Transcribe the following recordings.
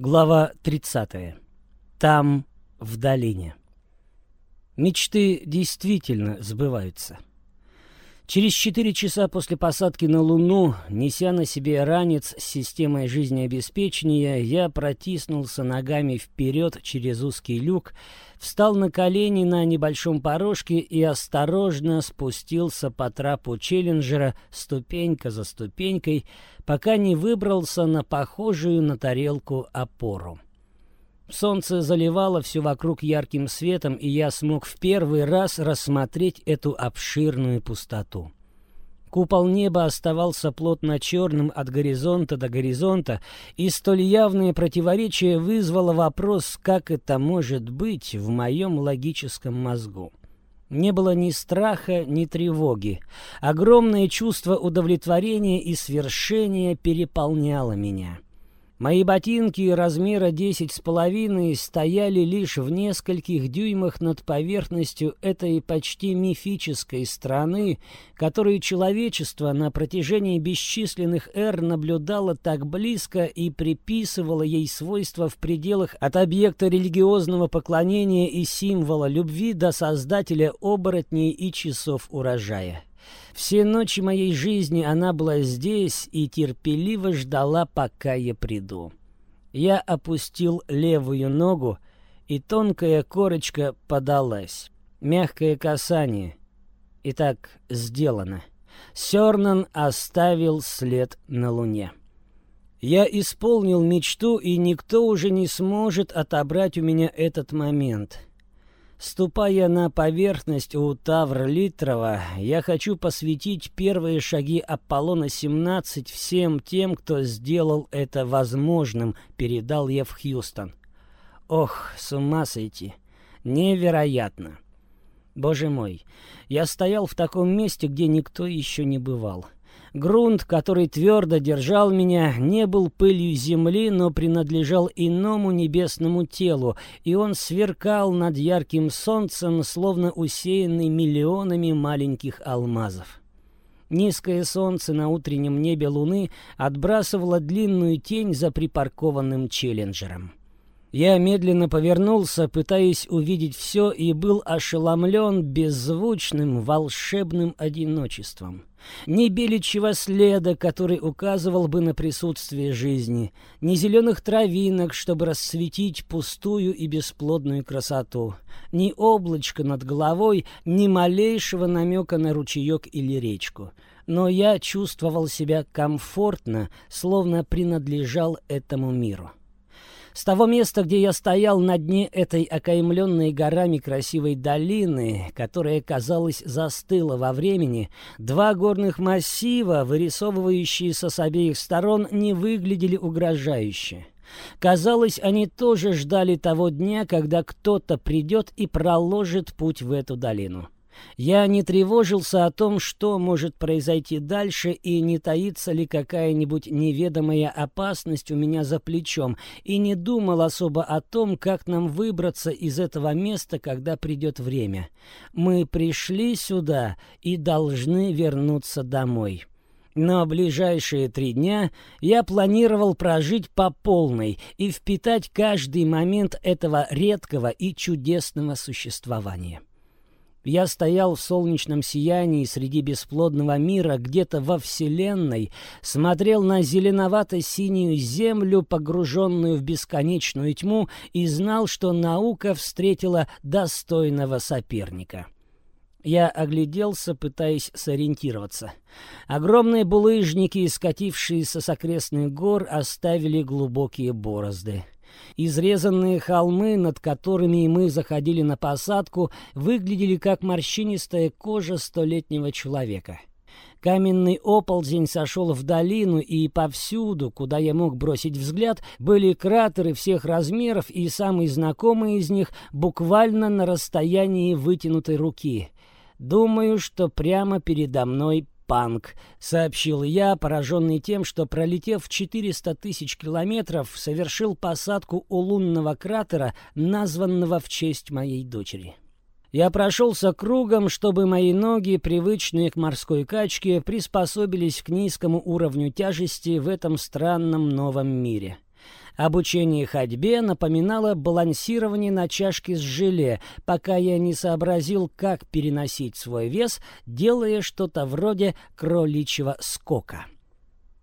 Глава 30. Там, в долине. Мечты действительно сбываются. Через четыре часа после посадки на Луну, неся на себе ранец с системой жизнеобеспечения, я протиснулся ногами вперед через узкий люк, встал на колени на небольшом порожке и осторожно спустился по трапу Челленджера ступенька за ступенькой, пока не выбрался на похожую на тарелку опору. Солнце заливало все вокруг ярким светом, и я смог в первый раз рассмотреть эту обширную пустоту. Купол неба оставался плотно черным от горизонта до горизонта, и столь явное противоречие вызвало вопрос, как это может быть в моем логическом мозгу. Не было ни страха, ни тревоги. Огромное чувство удовлетворения и свершения переполняло меня. Мои ботинки размера десять с половиной стояли лишь в нескольких дюймах над поверхностью этой почти мифической страны, которую человечество на протяжении бесчисленных эр наблюдало так близко и приписывало ей свойства в пределах от объекта религиозного поклонения и символа любви до создателя оборотней и часов урожая. Все ночи моей жизни она была здесь и терпеливо ждала, пока я приду. Я опустил левую ногу, и тонкая корочка подалась. Мягкое касание. И так сделано. Сёрнан оставил след на луне. Я исполнил мечту, и никто уже не сможет отобрать у меня этот момент. Ступая на поверхность у Тавр-Литрова, я хочу посвятить первые шаги Аполлона-17 всем тем, кто сделал это возможным, передал я в Хьюстон. Ох, с ума сойти. Невероятно. Боже мой, я стоял в таком месте, где никто еще не бывал. — Грунт, который твердо держал меня, не был пылью земли, но принадлежал иному небесному телу, и он сверкал над ярким солнцем, словно усеянный миллионами маленьких алмазов. Низкое солнце на утреннем небе луны отбрасывало длинную тень за припаркованным челленджером. Я медленно повернулся, пытаясь увидеть все, и был ошеломлен беззвучным волшебным одиночеством. Ни беличьего следа, который указывал бы на присутствие жизни, ни зеленых травинок, чтобы рассветить пустую и бесплодную красоту, ни облачка над головой, ни малейшего намека на ручеек или речку. Но я чувствовал себя комфортно, словно принадлежал этому миру. С того места, где я стоял на дне этой окаймленной горами красивой долины, которая, казалось, застыла во времени, два горных массива, вырисовывающиеся с обеих сторон, не выглядели угрожающе. Казалось, они тоже ждали того дня, когда кто-то придет и проложит путь в эту долину. Я не тревожился о том, что может произойти дальше и не таится ли какая-нибудь неведомая опасность у меня за плечом, и не думал особо о том, как нам выбраться из этого места, когда придет время. Мы пришли сюда и должны вернуться домой. Но ближайшие три дня я планировал прожить по полной и впитать каждый момент этого редкого и чудесного существования. Я стоял в солнечном сиянии среди бесплодного мира, где-то во Вселенной, смотрел на зеленовато-синюю землю, погруженную в бесконечную тьму, и знал, что наука встретила достойного соперника. Я огляделся, пытаясь сориентироваться. Огромные булыжники, скатившиеся с окрестных гор, оставили глубокие борозды. Изрезанные холмы, над которыми мы заходили на посадку, выглядели как морщинистая кожа столетнего человека. Каменный оползень сошел в долину, и повсюду, куда я мог бросить взгляд, были кратеры всех размеров, и самый знакомый из них буквально на расстоянии вытянутой руки. Думаю, что прямо передо мной панк», — сообщил я, пораженный тем, что, пролетев 400 тысяч километров, совершил посадку у лунного кратера, названного в честь моей дочери. Я прошелся кругом, чтобы мои ноги, привычные к морской качке, приспособились к низкому уровню тяжести в этом странном новом мире. Обучение ходьбе напоминало балансирование на чашке с желе, пока я не сообразил, как переносить свой вес, делая что-то вроде кроличьего скока.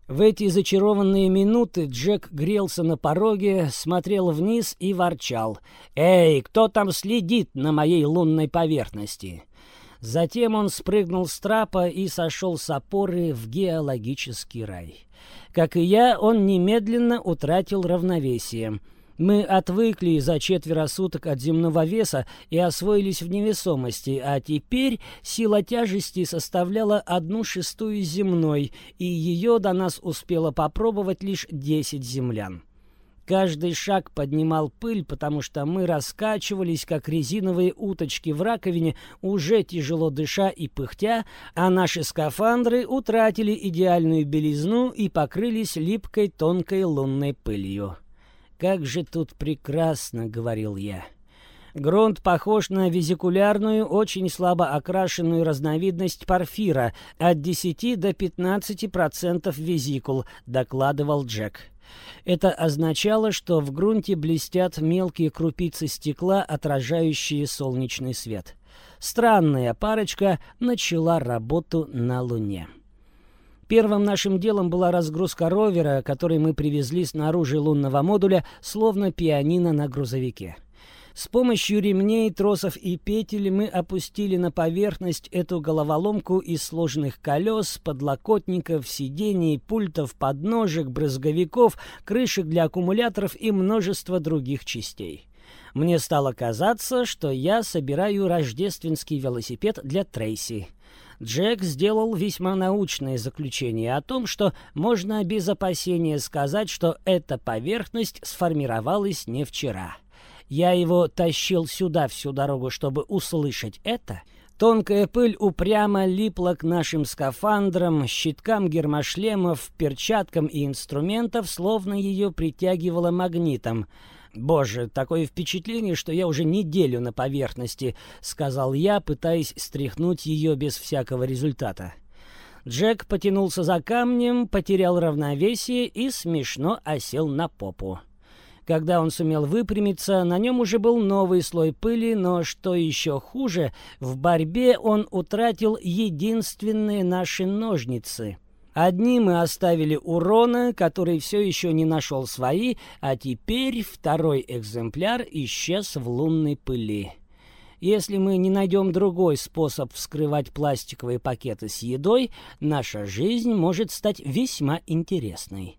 В эти зачарованные минуты Джек грелся на пороге, смотрел вниз и ворчал. «Эй, кто там следит на моей лунной поверхности?» Затем он спрыгнул с трапа и сошел с опоры в геологический рай. Как и я, он немедленно утратил равновесие. Мы отвыкли за четверо суток от земного веса и освоились в невесомости, а теперь сила тяжести составляла одну шестую земной, и ее до нас успело попробовать лишь десять землян. Каждый шаг поднимал пыль, потому что мы раскачивались, как резиновые уточки в раковине, уже тяжело дыша и пыхтя, а наши скафандры утратили идеальную белизну и покрылись липкой тонкой лунной пылью. «Как же тут прекрасно!» — говорил я. Грунт похож на визикулярную, очень слабо окрашенную разновидность порфира, от 10 до 15% визикул, докладывал Джек. Это означало, что в грунте блестят мелкие крупицы стекла, отражающие солнечный свет. Странная парочка начала работу на Луне. Первым нашим делом была разгрузка ровера, который мы привезли снаружи лунного модуля, словно пианино на грузовике. С помощью ремней, тросов и петель мы опустили на поверхность эту головоломку из сложных колес, подлокотников, сидений, пультов, подножек, брызговиков, крышек для аккумуляторов и множества других частей. Мне стало казаться, что я собираю рождественский велосипед для Трейси. Джек сделал весьма научное заключение о том, что можно без опасения сказать, что эта поверхность сформировалась не вчера. Я его тащил сюда всю дорогу, чтобы услышать это. Тонкая пыль упрямо липла к нашим скафандрам, щиткам гермошлемов, перчаткам и инструментов, словно ее притягивало магнитом. «Боже, такое впечатление, что я уже неделю на поверхности», — сказал я, пытаясь стряхнуть ее без всякого результата. Джек потянулся за камнем, потерял равновесие и смешно осел на попу. Когда он сумел выпрямиться, на нем уже был новый слой пыли, но, что еще хуже, в борьбе он утратил единственные наши ножницы. Одни мы оставили урона, который все еще не нашел свои, а теперь второй экземпляр исчез в лунной пыли. Если мы не найдем другой способ вскрывать пластиковые пакеты с едой, наша жизнь может стать весьма интересной.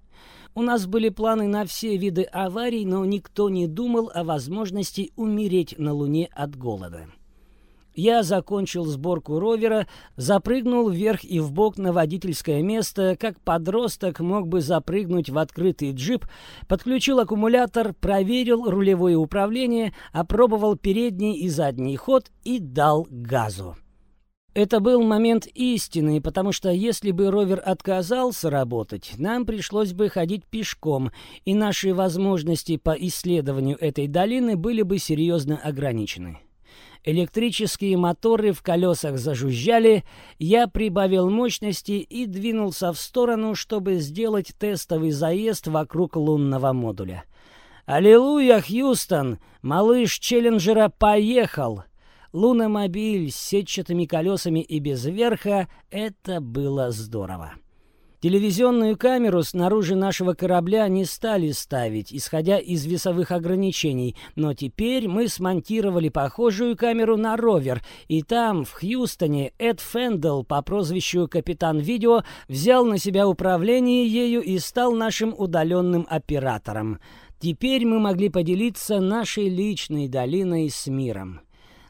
У нас были планы на все виды аварий, но никто не думал о возможности умереть на Луне от голода. Я закончил сборку ровера, запрыгнул вверх и вбок на водительское место, как подросток мог бы запрыгнуть в открытый джип, подключил аккумулятор, проверил рулевое управление, опробовал передний и задний ход и дал газу. Это был момент истины, потому что если бы ровер отказался работать, нам пришлось бы ходить пешком, и наши возможности по исследованию этой долины были бы серьезно ограничены. Электрические моторы в колесах зажужжали, я прибавил мощности и двинулся в сторону, чтобы сделать тестовый заезд вокруг лунного модуля. «Аллилуйя, Хьюстон! Малыш Челленджера поехал!» Луномобиль с сетчатыми колесами и без верха — это было здорово. Телевизионную камеру снаружи нашего корабля не стали ставить, исходя из весовых ограничений, но теперь мы смонтировали похожую камеру на ровер, и там, в Хьюстоне, Эд Фендел по прозвищу Капитан Видео взял на себя управление ею и стал нашим удаленным оператором. Теперь мы могли поделиться нашей личной долиной с миром.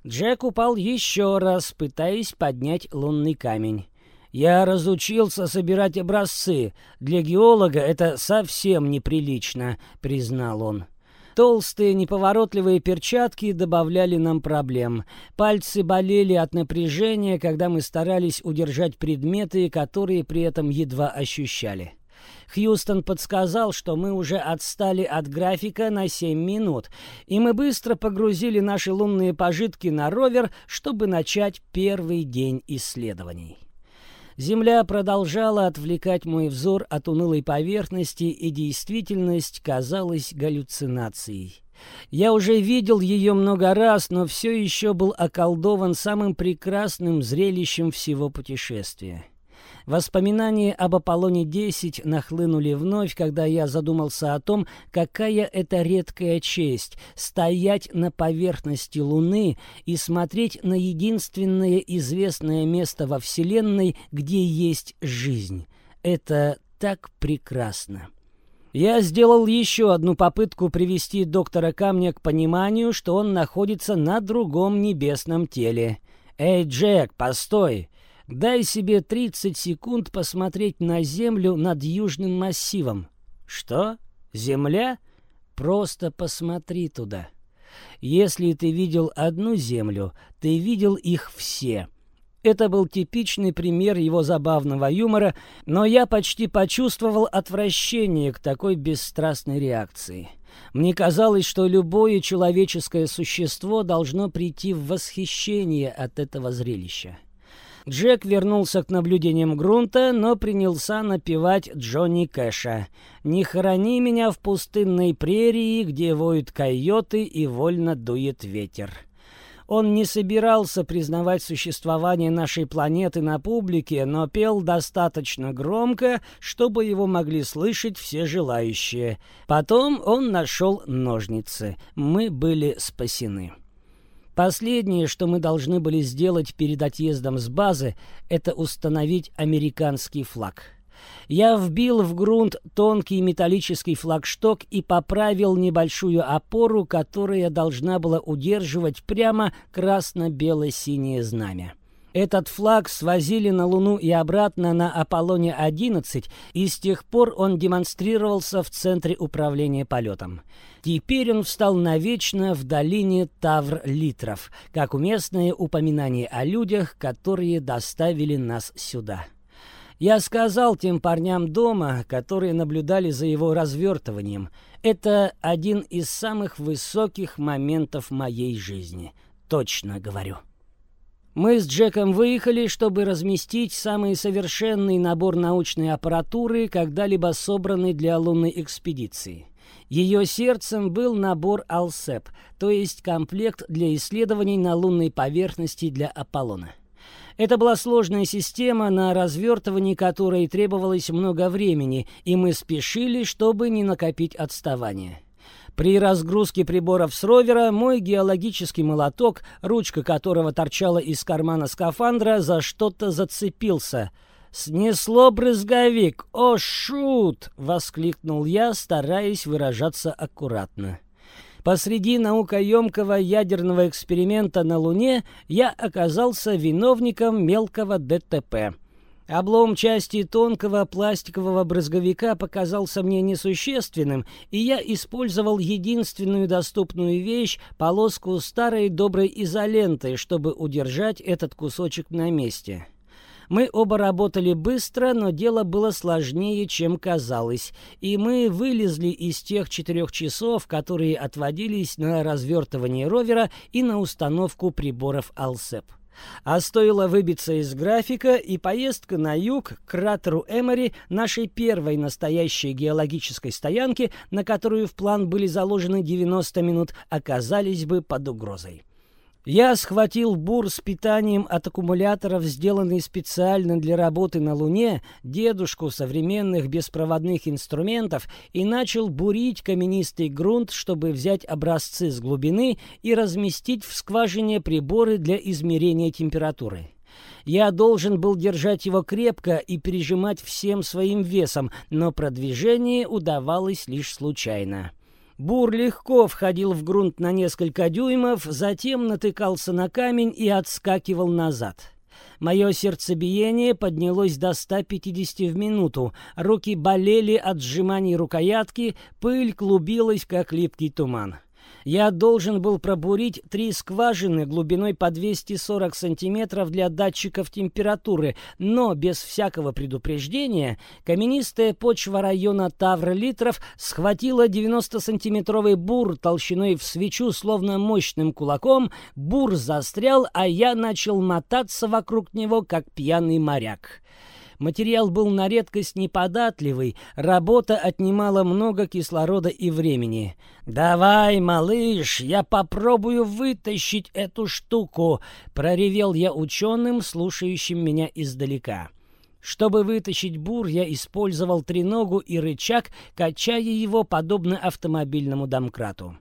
Джек упал еще раз, пытаясь поднять лунный камень. «Я разучился собирать образцы. Для геолога это совсем неприлично», — признал он. Толстые неповоротливые перчатки добавляли нам проблем. Пальцы болели от напряжения, когда мы старались удержать предметы, которые при этом едва ощущали. Хьюстон подсказал, что мы уже отстали от графика на 7 минут, и мы быстро погрузили наши лунные пожитки на ровер, чтобы начать первый день исследований. Земля продолжала отвлекать мой взор от унылой поверхности, и действительность казалась галлюцинацией. Я уже видел ее много раз, но все еще был околдован самым прекрасным зрелищем всего путешествия. Воспоминания об Аполлоне-10 нахлынули вновь, когда я задумался о том, какая это редкая честь — стоять на поверхности Луны и смотреть на единственное известное место во Вселенной, где есть жизнь. Это так прекрасно. Я сделал еще одну попытку привести доктора Камня к пониманию, что он находится на другом небесном теле. «Эй, Джек, постой! Дай себе 30 секунд посмотреть на Землю над Южным массивом. Что? Земля? Просто посмотри туда. Если ты видел одну Землю, ты видел их все. Это был типичный пример его забавного юмора, но я почти почувствовал отвращение к такой бесстрастной реакции. Мне казалось, что любое человеческое существо должно прийти в восхищение от этого зрелища. Джек вернулся к наблюдениям грунта, но принялся напевать Джонни Кэша. «Не хорони меня в пустынной прерии, где воют койоты и вольно дует ветер». Он не собирался признавать существование нашей планеты на публике, но пел достаточно громко, чтобы его могли слышать все желающие. Потом он нашел ножницы. Мы были спасены. Последнее, что мы должны были сделать перед отъездом с базы, это установить американский флаг. Я вбил в грунт тонкий металлический флагшток и поправил небольшую опору, которая должна была удерживать прямо красно-бело-синее знамя. Этот флаг свозили на Луну и обратно на Аполлоне-11, и с тех пор он демонстрировался в Центре управления полетом. Теперь он встал навечно в долине Тавр-Литров, как уместное упоминание о людях, которые доставили нас сюда. Я сказал тем парням дома, которые наблюдали за его развертыванием, это один из самых высоких моментов моей жизни. Точно говорю. Мы с Джеком выехали, чтобы разместить самый совершенный набор научной аппаратуры, когда-либо собранный для лунной экспедиции. Ее сердцем был набор Алсеп, то есть комплект для исследований на лунной поверхности для Аполлона. Это была сложная система, на развертывании которой требовалось много времени, и мы спешили, чтобы не накопить отставание. При разгрузке приборов с ровера мой геологический молоток, ручка которого торчала из кармана скафандра, за что-то зацепился. «Снесло брызговик! О, шут!» — воскликнул я, стараясь выражаться аккуратно. Посреди наукоемкого ядерного эксперимента на Луне я оказался виновником мелкого ДТП — Облом части тонкого пластикового брызговика показался мне несущественным, и я использовал единственную доступную вещь — полоску старой доброй изоленты, чтобы удержать этот кусочек на месте. Мы оба работали быстро, но дело было сложнее, чем казалось, и мы вылезли из тех четырех часов, которые отводились на развертывание ровера и на установку приборов Алсеп. А стоило выбиться из графика, и поездка на юг к кратеру Эмори, нашей первой настоящей геологической стоянке, на которую в план были заложены 90 минут, оказались бы под угрозой. Я схватил бур с питанием от аккумуляторов, сделанный специально для работы на Луне, дедушку современных беспроводных инструментов, и начал бурить каменистый грунт, чтобы взять образцы с глубины и разместить в скважине приборы для измерения температуры. Я должен был держать его крепко и прижимать всем своим весом, но продвижение удавалось лишь случайно. Бур легко входил в грунт на несколько дюймов, затем натыкался на камень и отскакивал назад. Мое сердцебиение поднялось до 150 в минуту, руки болели от сжиманий рукоятки, пыль клубилась, как липкий туман. Я должен был пробурить три скважины глубиной по 240 сантиметров для датчиков температуры, но без всякого предупреждения каменистая почва района Тавр-Литров схватила 90-сантиметровый бур толщиной в свечу, словно мощным кулаком, бур застрял, а я начал мотаться вокруг него, как пьяный моряк. Материал был на редкость неподатливый, работа отнимала много кислорода и времени. «Давай, малыш, я попробую вытащить эту штуку!» — проревел я ученым, слушающим меня издалека. Чтобы вытащить бур, я использовал треногу и рычаг, качая его подобно автомобильному домкрату.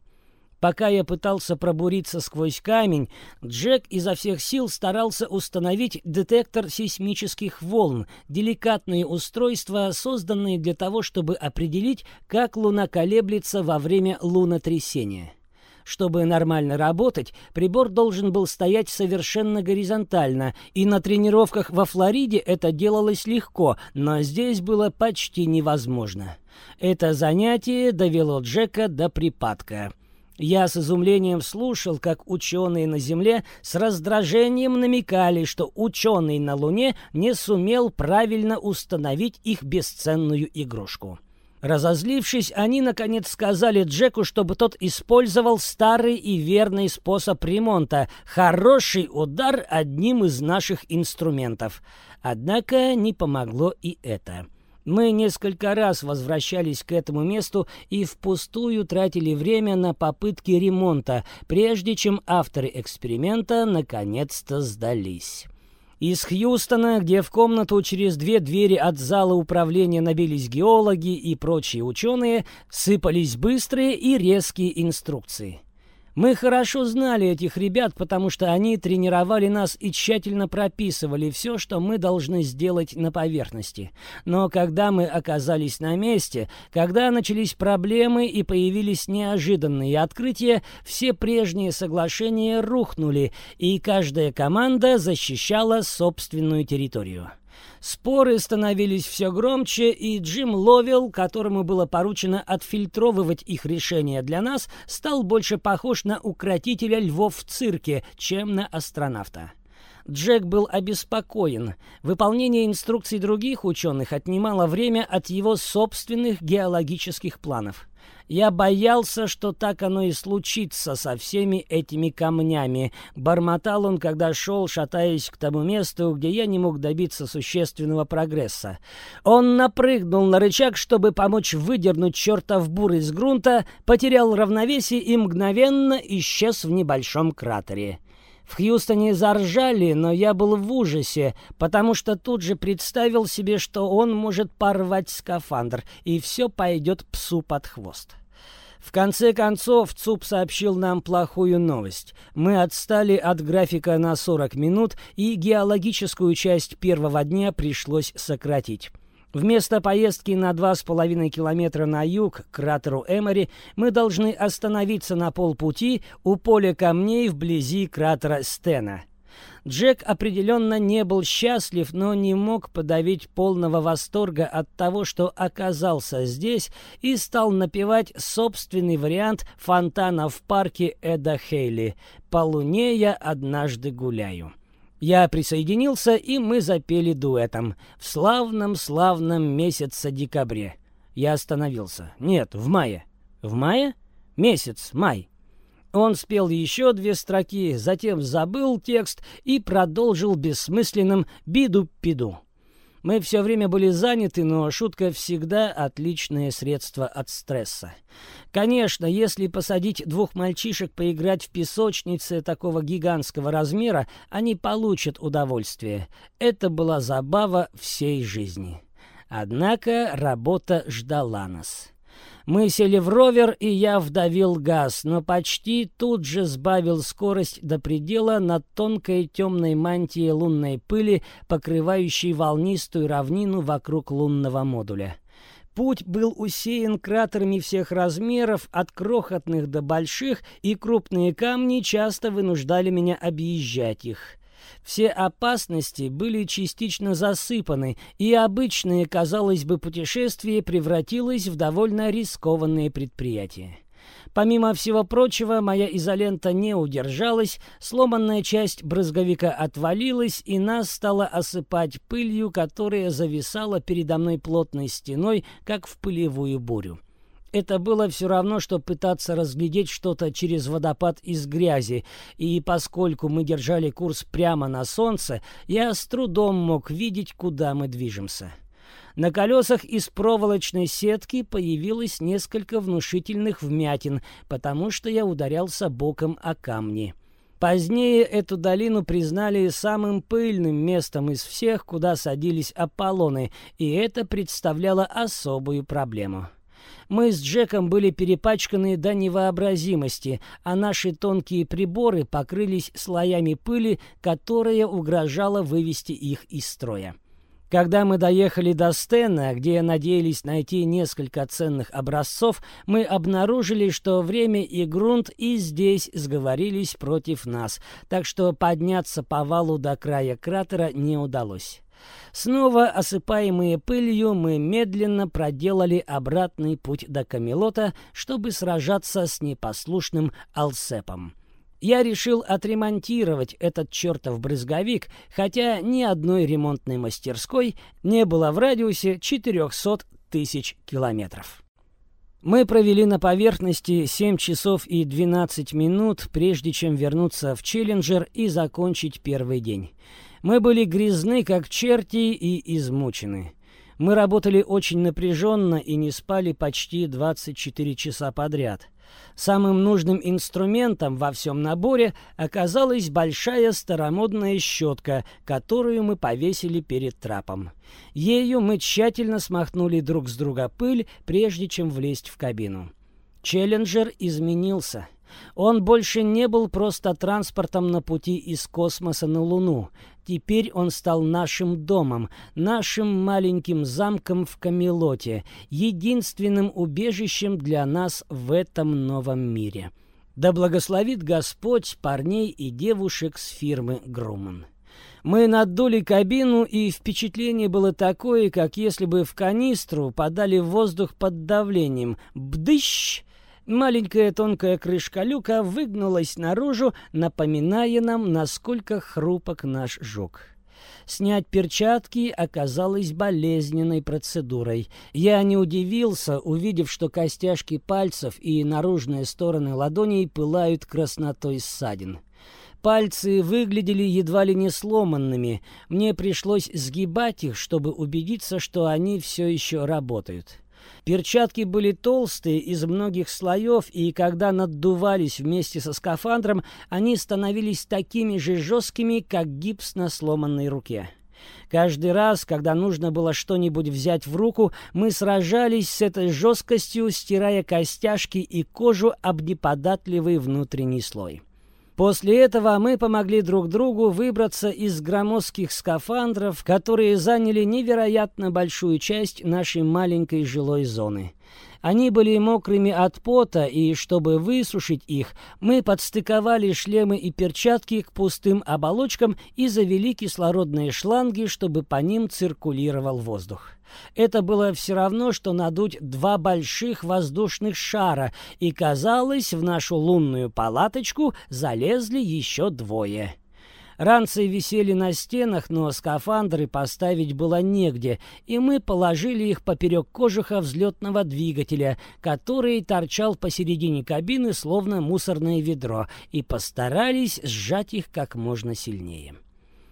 Пока я пытался пробуриться сквозь камень, Джек изо всех сил старался установить детектор сейсмических волн, деликатные устройства, созданные для того, чтобы определить, как Луна колеблется во время лунотрясения. Чтобы нормально работать, прибор должен был стоять совершенно горизонтально, и на тренировках во Флориде это делалось легко, но здесь было почти невозможно. Это занятие довело Джека до припадка. Я с изумлением слушал, как ученые на Земле с раздражением намекали, что ученый на Луне не сумел правильно установить их бесценную игрушку. Разозлившись, они, наконец, сказали Джеку, чтобы тот использовал старый и верный способ ремонта — хороший удар одним из наших инструментов. Однако не помогло и это. Мы несколько раз возвращались к этому месту и впустую тратили время на попытки ремонта, прежде чем авторы эксперимента наконец-то сдались. Из Хьюстона, где в комнату через две двери от зала управления набились геологи и прочие ученые, сыпались быстрые и резкие инструкции. Мы хорошо знали этих ребят, потому что они тренировали нас и тщательно прописывали все, что мы должны сделать на поверхности. Но когда мы оказались на месте, когда начались проблемы и появились неожиданные открытия, все прежние соглашения рухнули, и каждая команда защищала собственную территорию. Споры становились все громче, и Джим Ловел, которому было поручено отфильтровывать их решения для нас, стал больше похож на укротителя львов в цирке, чем на астронавта. Джек был обеспокоен. Выполнение инструкций других ученых отнимало время от его собственных геологических планов. Я боялся, что так оно и случится со всеми этими камнями. Бормотал он, когда шел, шатаясь к тому месту, где я не мог добиться существенного прогресса. Он напрыгнул на рычаг, чтобы помочь выдернуть чертов бур из грунта, потерял равновесие и мгновенно исчез в небольшом кратере. В Хьюстоне заржали, но я был в ужасе, потому что тут же представил себе, что он может порвать скафандр, и все пойдет псу под хвост. В конце концов, ЦУП сообщил нам плохую новость. Мы отстали от графика на 40 минут, и геологическую часть первого дня пришлось сократить. Вместо поездки на 2,5 километра на юг к кратеру Эмори мы должны остановиться на полпути у поля камней вблизи кратера Стена. Джек определенно не был счастлив, но не мог подавить полного восторга от того, что оказался здесь и стал напевать собственный вариант фонтана в парке Эда Хейли «По луне я однажды гуляю». Я присоединился, и мы запели дуэтом в славном-славном месяце декабре. Я остановился. Нет, в мае. В мае? Месяц, май. Он спел еще две строки, затем забыл текст и продолжил бессмысленным «биду-пиду». Мы все время были заняты, но шутка всегда отличное средство от стресса. Конечно, если посадить двух мальчишек поиграть в песочнице такого гигантского размера, они получат удовольствие. Это была забава всей жизни. Однако работа ждала нас. Мы сели в ровер, и я вдавил газ, но почти тут же сбавил скорость до предела над тонкой темной мантией лунной пыли, покрывающей волнистую равнину вокруг лунного модуля. Путь был усеян кратерами всех размеров, от крохотных до больших, и крупные камни часто вынуждали меня объезжать их. Все опасности были частично засыпаны, и обычное, казалось бы, путешествие превратилось в довольно рискованное предприятие. Помимо всего прочего, моя изолента не удержалась, сломанная часть брызговика отвалилась, и нас стало осыпать пылью, которая зависала передо мной плотной стеной, как в пылевую бурю. Это было все равно, что пытаться разглядеть что-то через водопад из грязи, и поскольку мы держали курс прямо на солнце, я с трудом мог видеть, куда мы движемся. На колесах из проволочной сетки появилось несколько внушительных вмятин, потому что я ударялся боком о камни. Позднее эту долину признали самым пыльным местом из всех, куда садились Аполлоны, и это представляло особую проблему. Мы с Джеком были перепачканы до невообразимости, а наши тонкие приборы покрылись слоями пыли, которая угрожала вывести их из строя. Когда мы доехали до Стена, где надеялись найти несколько ценных образцов, мы обнаружили, что время и грунт и здесь сговорились против нас, так что подняться по валу до края кратера не удалось. Снова осыпаемые пылью, мы медленно проделали обратный путь до Камелота, чтобы сражаться с непослушным Алсепом. Я решил отремонтировать этот чертов брызговик, хотя ни одной ремонтной мастерской не было в радиусе 400 тысяч километров. Мы провели на поверхности 7 часов и 12 минут, прежде чем вернуться в Челленджер и закончить первый день. Мы были грязны, как черти, и измучены. Мы работали очень напряженно и не спали почти 24 часа подряд. Самым нужным инструментом во всем наборе оказалась большая старомодная щетка, которую мы повесили перед трапом. Ею мы тщательно смахнули друг с друга пыль, прежде чем влезть в кабину. Челленджер изменился — он больше не был просто транспортом на пути из космоса на Луну. Теперь он стал нашим домом, нашим маленьким замком в Камелоте, единственным убежищем для нас в этом новом мире. Да благословит Господь парней и девушек с фирмы Груман. Мы надули кабину, и впечатление было такое, как если бы в канистру подали воздух под давлением. Бдыщ! Маленькая тонкая крышка люка выгнулась наружу, напоминая нам, насколько хрупок наш жук. Снять перчатки оказалось болезненной процедурой. Я не удивился, увидев, что костяшки пальцев и наружные стороны ладоней пылают краснотой ссадин. Пальцы выглядели едва ли не сломанными. Мне пришлось сгибать их, чтобы убедиться, что они все еще работают. Перчатки были толстые, из многих слоев, и когда наддувались вместе со скафандром, они становились такими же жесткими, как гипс на сломанной руке. Каждый раз, когда нужно было что-нибудь взять в руку, мы сражались с этой жесткостью, стирая костяшки и кожу об неподатливый внутренний слой. После этого мы помогли друг другу выбраться из громоздких скафандров, которые заняли невероятно большую часть нашей маленькой жилой зоны. Они были мокрыми от пота, и чтобы высушить их, мы подстыковали шлемы и перчатки к пустым оболочкам и завели кислородные шланги, чтобы по ним циркулировал воздух. Это было все равно, что надуть два больших воздушных шара, и, казалось, в нашу лунную палаточку залезли еще двое. Ранцы висели на стенах, но скафандры поставить было негде, и мы положили их поперек кожуха взлетного двигателя, который торчал посередине кабины, словно мусорное ведро, и постарались сжать их как можно сильнее.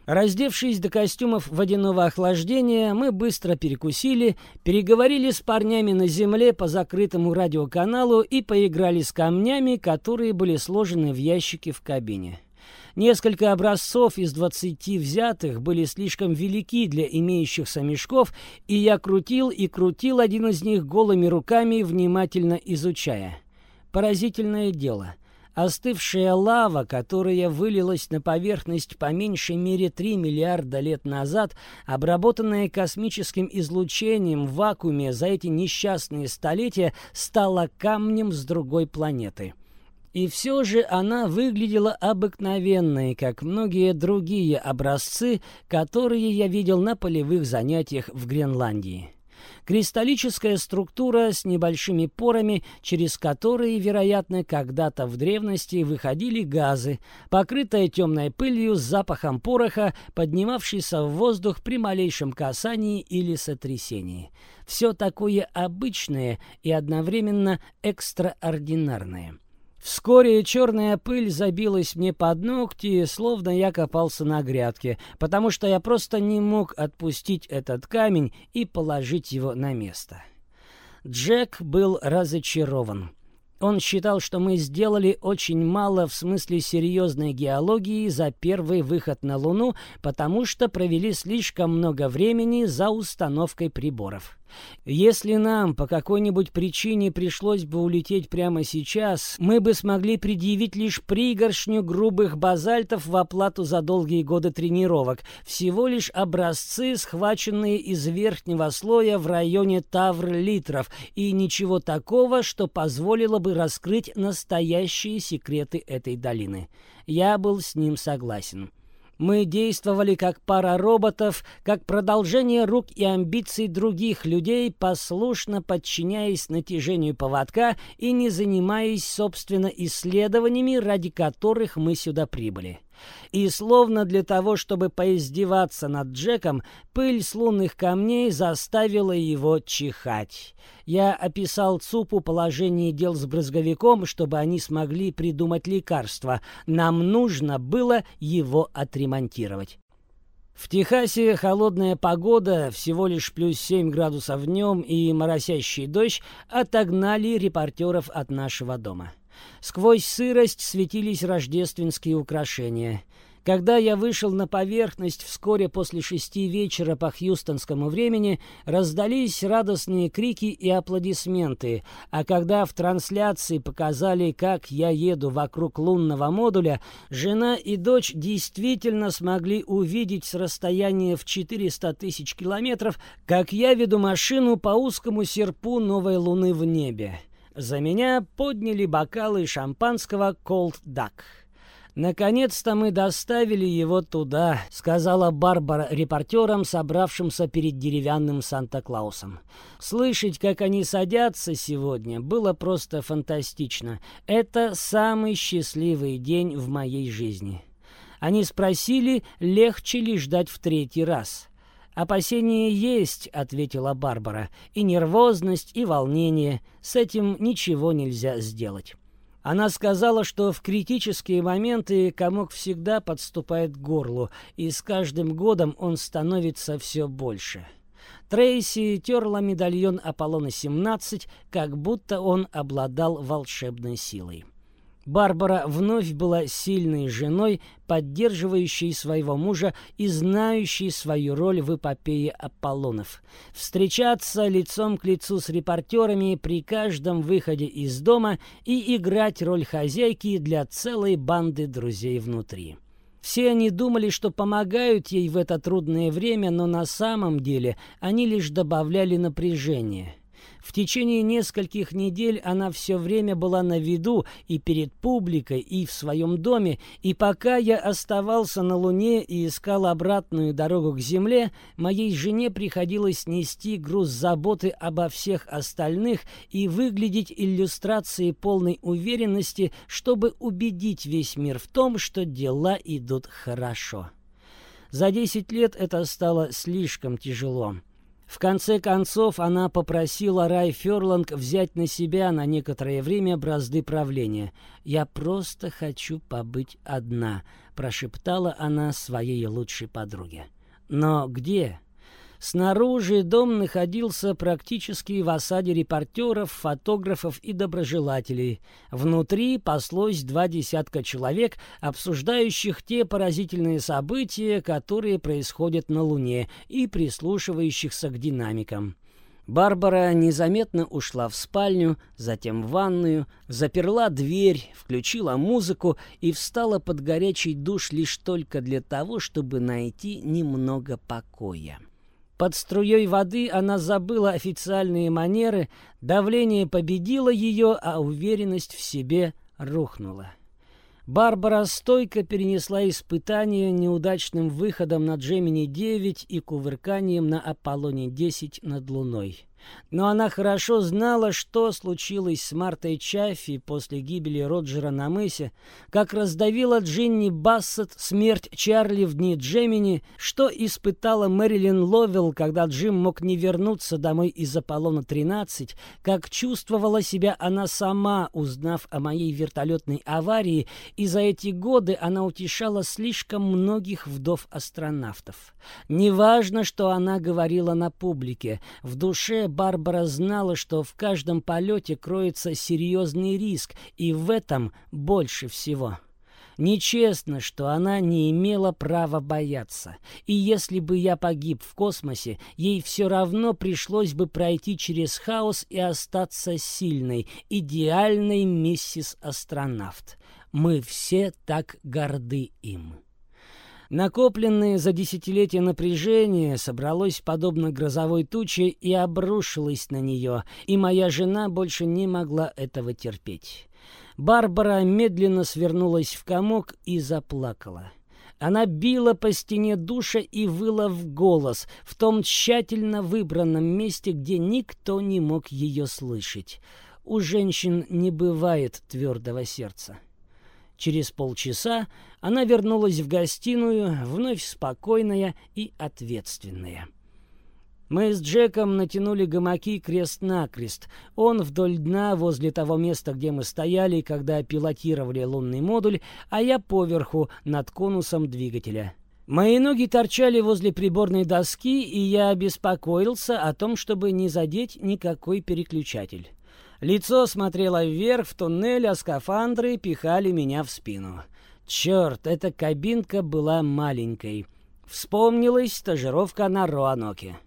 Раздевшись до костюмов водяного охлаждения, мы быстро перекусили, переговорили с парнями на земле по закрытому радиоканалу и поиграли с камнями, которые были сложены в ящике в кабине. Несколько образцов из двадцати взятых были слишком велики для имеющихся мешков, и я крутил и крутил один из них голыми руками, внимательно изучая. Поразительное дело — Остывшая лава, которая вылилась на поверхность по меньшей мере 3 миллиарда лет назад, обработанная космическим излучением в вакууме за эти несчастные столетия, стала камнем с другой планеты. И все же она выглядела обыкновенной, как многие другие образцы, которые я видел на полевых занятиях в Гренландии. Кристаллическая структура с небольшими порами, через которые, вероятно, когда-то в древности выходили газы, покрытая темной пылью с запахом пороха, поднимавшийся в воздух при малейшем касании или сотрясении. Все такое обычное и одновременно экстраординарное. Вскоре черная пыль забилась мне под ногти, словно я копался на грядке, потому что я просто не мог отпустить этот камень и положить его на место. Джек был разочарован. Он считал, что мы сделали очень мало в смысле серьезной геологии за первый выход на Луну, потому что провели слишком много времени за установкой приборов. Если нам по какой-нибудь причине пришлось бы улететь прямо сейчас, мы бы смогли предъявить лишь пригоршню грубых базальтов в оплату за долгие годы тренировок, всего лишь образцы, схваченные из верхнего слоя в районе тавр-литров, и ничего такого, что позволило бы раскрыть настоящие секреты этой долины. Я был с ним согласен. Мы действовали как пара роботов, как продолжение рук и амбиций других людей, послушно подчиняясь натяжению поводка и не занимаясь, собственно, исследованиями, ради которых мы сюда прибыли. И словно для того, чтобы поиздеваться над Джеком, пыль с лунных камней заставила его чихать. Я описал ЦУПу положение дел с брызговиком, чтобы они смогли придумать лекарство. Нам нужно было его отремонтировать. В Техасе холодная погода, всего лишь плюс 7 градусов днем и моросящий дождь отогнали репортеров от нашего дома. Сквозь сырость светились рождественские украшения. Когда я вышел на поверхность вскоре после шести вечера по хьюстонскому времени, раздались радостные крики и аплодисменты, а когда в трансляции показали, как я еду вокруг лунного модуля, жена и дочь действительно смогли увидеть с расстояния в 400 тысяч километров, как я веду машину по узкому серпу новой луны в небе. За меня подняли бокалы шампанского «Колд Дак». «Наконец-то мы доставили его туда», — сказала Барбара репортерам, собравшимся перед деревянным Санта-Клаусом. «Слышать, как они садятся сегодня, было просто фантастично. Это самый счастливый день в моей жизни». Они спросили, легче ли ждать в третий раз. «Опасения есть», — ответила Барбара, — «и нервозность, и волнение. С этим ничего нельзя сделать». Она сказала, что в критические моменты комок всегда подступает к горлу, и с каждым годом он становится все больше. Трейси терла медальон Аполлона-17, как будто он обладал волшебной силой. Барбара вновь была сильной женой, поддерживающей своего мужа и знающей свою роль в эпопее Аполлонов. Встречаться лицом к лицу с репортерами при каждом выходе из дома и играть роль хозяйки для целой банды друзей внутри. Все они думали, что помогают ей в это трудное время, но на самом деле они лишь добавляли напряжение – в течение нескольких недель она все время была на виду и перед публикой, и в своем доме, и пока я оставался на Луне и искал обратную дорогу к Земле, моей жене приходилось нести груз заботы обо всех остальных и выглядеть иллюстрацией полной уверенности, чтобы убедить весь мир в том, что дела идут хорошо. За десять лет это стало слишком тяжело. В конце концов, она попросила Рай Ферланг взять на себя на некоторое время бразды правления. «Я просто хочу побыть одна», — прошептала она своей лучшей подруге. «Но где?» Снаружи дом находился практически в осаде репортеров, фотографов и доброжелателей. Внутри паслось два десятка человек, обсуждающих те поразительные события, которые происходят на Луне, и прислушивающихся к динамикам. Барбара незаметно ушла в спальню, затем в ванную, заперла дверь, включила музыку и встала под горячий душ лишь только для того, чтобы найти немного покоя. Под струей воды она забыла официальные манеры, давление победило ее, а уверенность в себе рухнула. Барбара стойко перенесла испытание неудачным выходом на Джемини-9 и кувырканием на Аполлоне-10 над Луной. Но она хорошо знала, что случилось с Мартой Чаффи после гибели Роджера на мысе, как раздавила Джинни Бассет смерть Чарли в дни Джемини, что испытала Мэрилин Ловелл, когда Джим мог не вернуться домой из Аполлона-13, как чувствовала себя она сама, узнав о моей вертолетной аварии, и за эти годы она утешала слишком многих вдов-астронавтов. Неважно, что она говорила на публике, в душе Барбара знала, что в каждом полете кроется серьезный риск, и в этом больше всего. Нечестно, что она не имела права бояться. И если бы я погиб в космосе, ей все равно пришлось бы пройти через хаос и остаться сильной, идеальной миссис астронавт. Мы все так горды им. Накопленное за десятилетия напряжение собралось подобно грозовой туче и обрушилось на нее, и моя жена больше не могла этого терпеть. Барбара медленно свернулась в комок и заплакала. Она била по стене душа и выла в голос, в том тщательно выбранном месте, где никто не мог ее слышать. У женщин не бывает твердого сердца. Через полчаса она вернулась в гостиную, вновь спокойная и ответственная. Мы с Джеком натянули гамаки крест-накрест. Он вдоль дна, возле того места, где мы стояли, когда пилотировали лунный модуль, а я поверху, над конусом двигателя. Мои ноги торчали возле приборной доски, и я обеспокоился о том, чтобы не задеть никакой переключатель. Лицо смотрело вверх в туннель, а скафандры пихали меня в спину. Черт, эта кабинка была маленькой. Вспомнилась стажировка на Роаноке.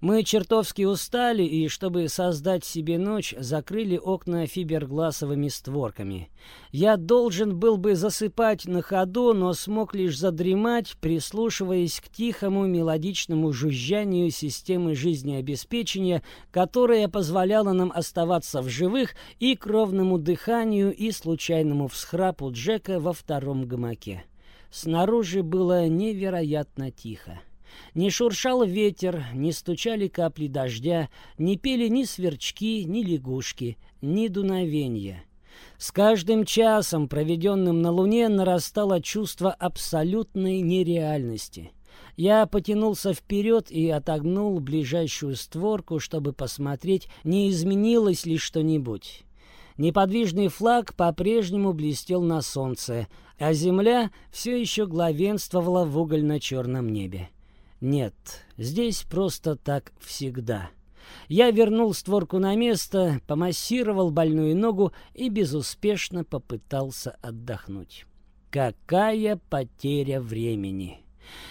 Мы чертовски устали и, чтобы создать себе ночь, закрыли окна фибергласовыми створками. Я должен был бы засыпать на ходу, но смог лишь задремать, прислушиваясь к тихому мелодичному жужжанию системы жизнеобеспечения, которая позволяла нам оставаться в живых и кровному дыханию и случайному всхрапу Джека во втором гамаке. Снаружи было невероятно тихо. Не шуршал ветер, не стучали капли дождя, не пели ни сверчки, ни лягушки, ни дуновенья. С каждым часом, проведенным на Луне, нарастало чувство абсолютной нереальности. Я потянулся вперед и отогнул ближайшую створку, чтобы посмотреть, не изменилось ли что-нибудь. Неподвижный флаг по-прежнему блестел на солнце, а земля все еще главенствовала в угольно-черном небе. Нет, здесь просто так всегда. Я вернул створку на место, помассировал больную ногу и безуспешно попытался отдохнуть. Какая потеря времени!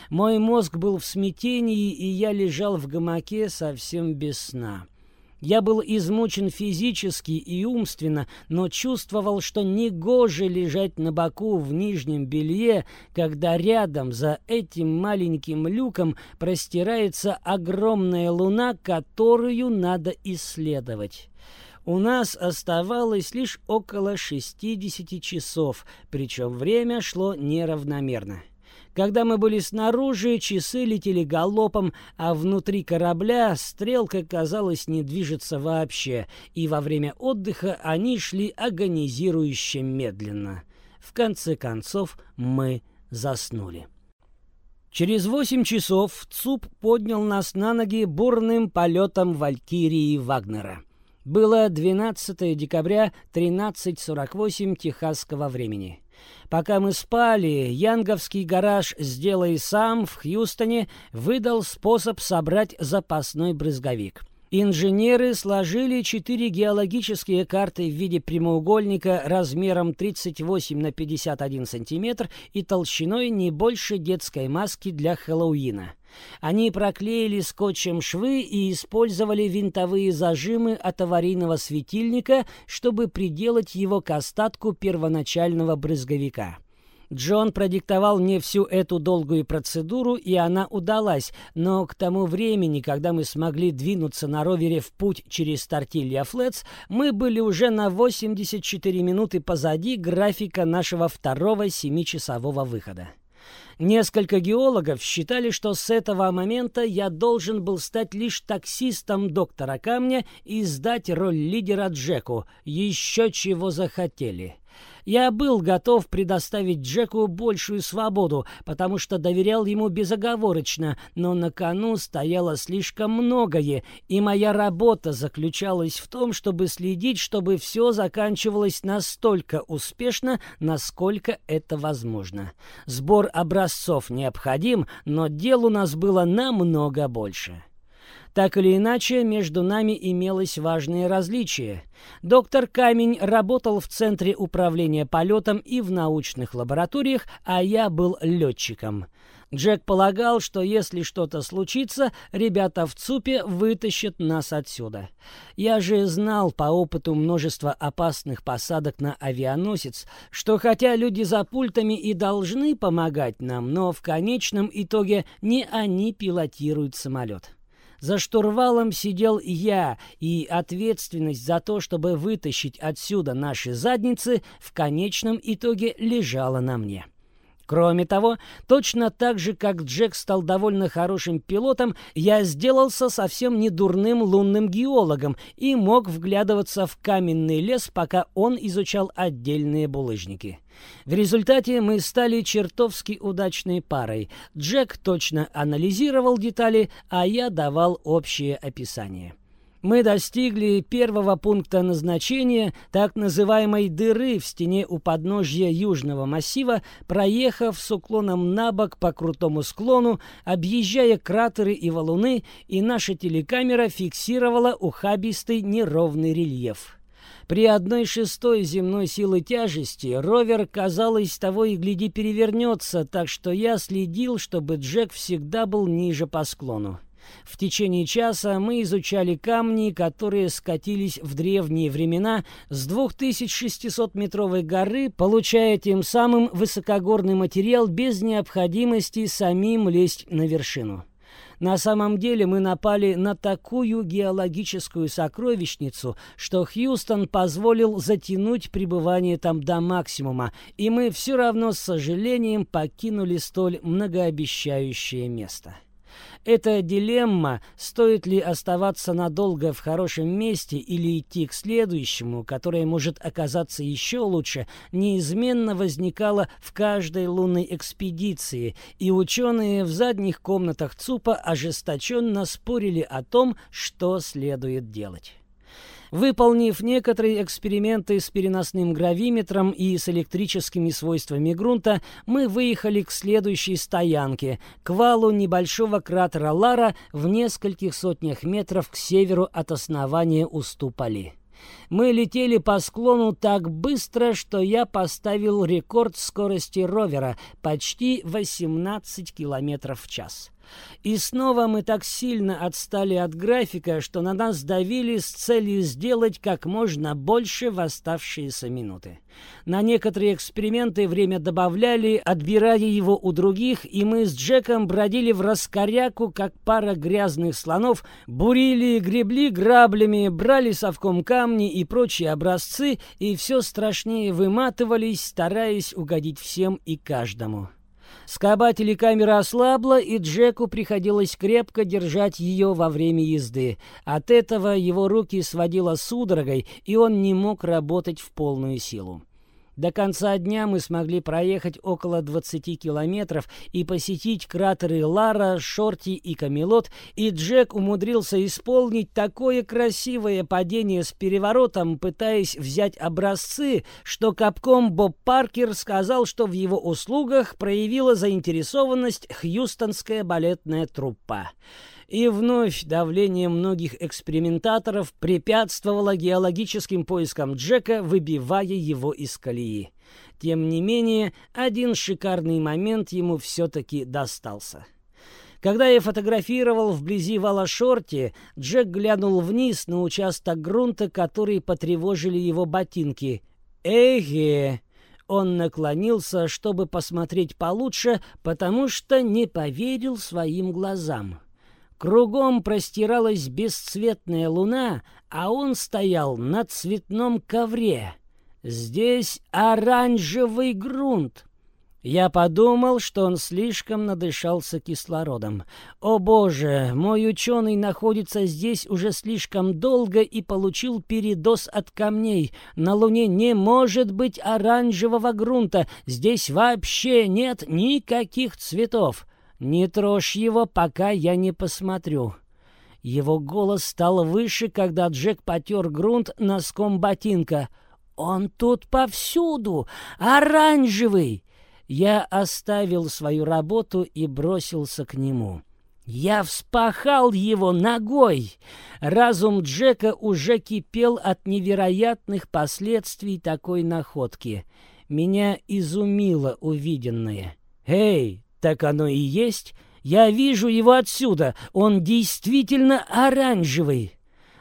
Мой мозг был в смятении, и я лежал в гамаке совсем без сна. Я был измучен физически и умственно, но чувствовал, что негоже лежать на боку в нижнем белье, когда рядом за этим маленьким люком простирается огромная луна, которую надо исследовать. У нас оставалось лишь около 60 часов, причем время шло неравномерно. Когда мы были снаружи, часы летели галопом, а внутри корабля стрелка, казалось, не движется вообще, и во время отдыха они шли агонизирующе медленно. В конце концов мы заснули. Через восемь часов ЦУП поднял нас на ноги бурным полетом Валькирии Вагнера. Было 12 декабря 13.48 техасского времени. Пока мы спали, Янговский гараж «Сделай сам» в Хьюстоне выдал способ собрать запасной брызговик. Инженеры сложили четыре геологические карты в виде прямоугольника размером 38 на 51 сантиметр и толщиной не больше детской маски для Хэллоуина. Они проклеили скотчем швы и использовали винтовые зажимы от аварийного светильника, чтобы приделать его к остатку первоначального брызговика. Джон продиктовал мне всю эту долгую процедуру, и она удалась, но к тому времени, когда мы смогли двинуться на ровере в путь через Тортилья Флетс, мы были уже на 84 минуты позади графика нашего второго семичасового выхода. Несколько геологов считали, что с этого момента я должен был стать лишь таксистом доктора Камня и сдать роль лидера Джеку. Еще чего захотели. Я был готов предоставить Джеку большую свободу, потому что доверял ему безоговорочно, но на кону стояло слишком многое, и моя работа заключалась в том, чтобы следить, чтобы все заканчивалось настолько успешно, насколько это возможно. Сбор образцов необходим, но дел у нас было намного больше. Так или иначе, между нами имелось важное различие. Доктор Камень работал в Центре управления полетом и в научных лабораториях, а я был летчиком. Джек полагал, что если что-то случится, ребята в ЦУПе вытащат нас отсюда. Я же знал по опыту множества опасных посадок на авианосец, что хотя люди за пультами и должны помогать нам, но в конечном итоге не они пилотируют самолет. За штурвалом сидел я, и ответственность за то, чтобы вытащить отсюда наши задницы, в конечном итоге лежала на мне. Кроме того, точно так же, как Джек стал довольно хорошим пилотом, я сделался совсем не дурным лунным геологом и мог вглядываться в каменный лес, пока он изучал отдельные булыжники. В результате мы стали чертовски удачной парой. Джек точно анализировал детали, а я давал общее описание мы достигли первого пункта назначения, так называемой дыры в стене у подножья южного массива, проехав с уклоном на бок по крутому склону, объезжая кратеры и валуны, и наша телекамера фиксировала ухабистый неровный рельеф. При одной шестой земной силы тяжести ровер, казалось, того и гляди перевернется, так что я следил, чтобы Джек всегда был ниже по склону. В течение часа мы изучали камни, которые скатились в древние времена с 2600-метровой горы, получая тем самым высокогорный материал без необходимости самим лезть на вершину. На самом деле мы напали на такую геологическую сокровищницу, что Хьюстон позволил затянуть пребывание там до максимума, и мы все равно с сожалением покинули столь многообещающее место. Это дилемма, стоит ли оставаться надолго в хорошем месте или идти к следующему, которое может оказаться еще лучше, неизменно возникала в каждой лунной экспедиции, и ученые в задних комнатах ЦУПа ожесточенно спорили о том, что следует делать. Выполнив некоторые эксперименты с переносным гравиметром и с электрическими свойствами грунта, мы выехали к следующей стоянке, к валу небольшого кратера Лара в нескольких сотнях метров к северу от основания уступа Ли. Мы летели по склону так быстро, что я поставил рекорд скорости ровера – почти 18 километров в час. И снова мы так сильно отстали от графика, что на нас давили с целью сделать как можно больше в оставшиеся минуты. На некоторые эксперименты время добавляли, отбирая его у других, и мы с Джеком бродили в раскоряку, как пара грязных слонов, бурили, гребли граблями, брали совком камни и прочие образцы, и все страшнее выматывались, стараясь угодить всем и каждому. Скоба телекамера ослабла, и Джеку приходилось крепко держать ее во время езды. От этого его руки сводило судорогой, и он не мог работать в полную силу. До конца дня мы смогли проехать около 20 километров и посетить кратеры Лара, Шорти и Камелот, и Джек умудрился исполнить такое красивое падение с переворотом, пытаясь взять образцы, что капком Боб Паркер сказал, что в его услугах проявила заинтересованность хьюстонская балетная труппа. И вновь давление многих экспериментаторов препятствовало геологическим поискам Джека, выбивая его из колеи. Тем не менее, один шикарный момент ему все-таки достался. Когда я фотографировал вблизи вала Шорти, Джек глянул вниз на участок грунта, который потревожили его ботинки. «Эге!» Он наклонился, чтобы посмотреть получше, потому что не поверил своим глазам. Кругом простиралась бесцветная луна, а он стоял на цветном ковре. Здесь оранжевый грунт. Я подумал, что он слишком надышался кислородом. О боже, мой ученый находится здесь уже слишком долго и получил передоз от камней. На Луне не может быть оранжевого грунта. Здесь вообще нет никаких цветов. Не трожь его, пока я не посмотрю. Его голос стал выше, когда Джек потер грунт носком ботинка. «Он тут повсюду! Оранжевый!» Я оставил свою работу и бросился к нему. Я вспахал его ногой. Разум Джека уже кипел от невероятных последствий такой находки. Меня изумило увиденное. «Эй, так оно и есть. Я вижу его отсюда. Он действительно оранжевый».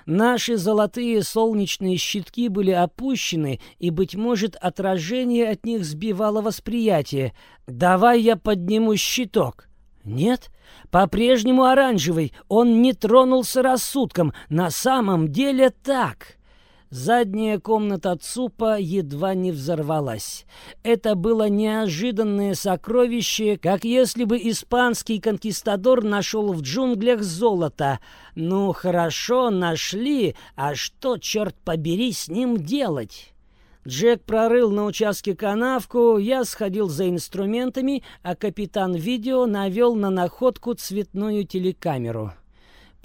Наши золотые солнечные щитки были опущены, и, быть может, отражение от них сбивало восприятие. «Давай я подниму щиток». «Нет, по-прежнему оранжевый. Он не тронулся рассудком. На самом деле так». Задняя комната Цупа едва не взорвалась. Это было неожиданное сокровище, как если бы испанский конкистадор нашел в джунглях золото. Ну, хорошо, нашли, а что, черт побери, с ним делать? Джек прорыл на участке канавку, я сходил за инструментами, а капитан видео навел на находку цветную телекамеру.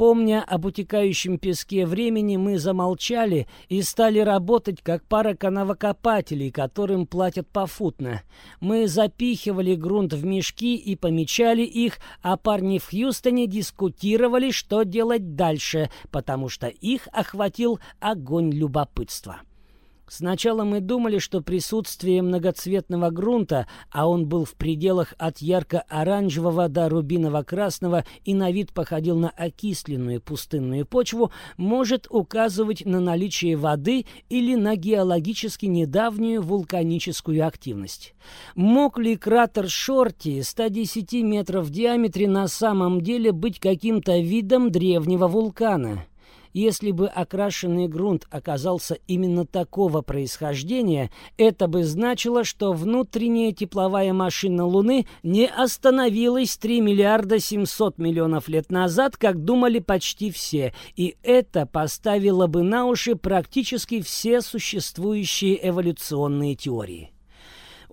Помня об утекающем песке времени, мы замолчали и стали работать как пара канавокопателей, которым платят попутно. Мы запихивали грунт в мешки и помечали их, а парни в Хьюстоне дискутировали, что делать дальше, потому что их охватил огонь любопытства. Сначала мы думали, что присутствие многоцветного грунта, а он был в пределах от ярко-оранжевого до рубиново-красного и на вид походил на окисленную пустынную почву, может указывать на наличие воды или на геологически недавнюю вулканическую активность. Мог ли кратер Шорти 110 метров в диаметре на самом деле быть каким-то видом древнего вулкана? Если бы окрашенный грунт оказался именно такого происхождения, это бы значило, что внутренняя тепловая машина Луны не остановилась 3 миллиарда 700 миллионов лет назад, как думали почти все, и это поставило бы на уши практически все существующие эволюционные теории.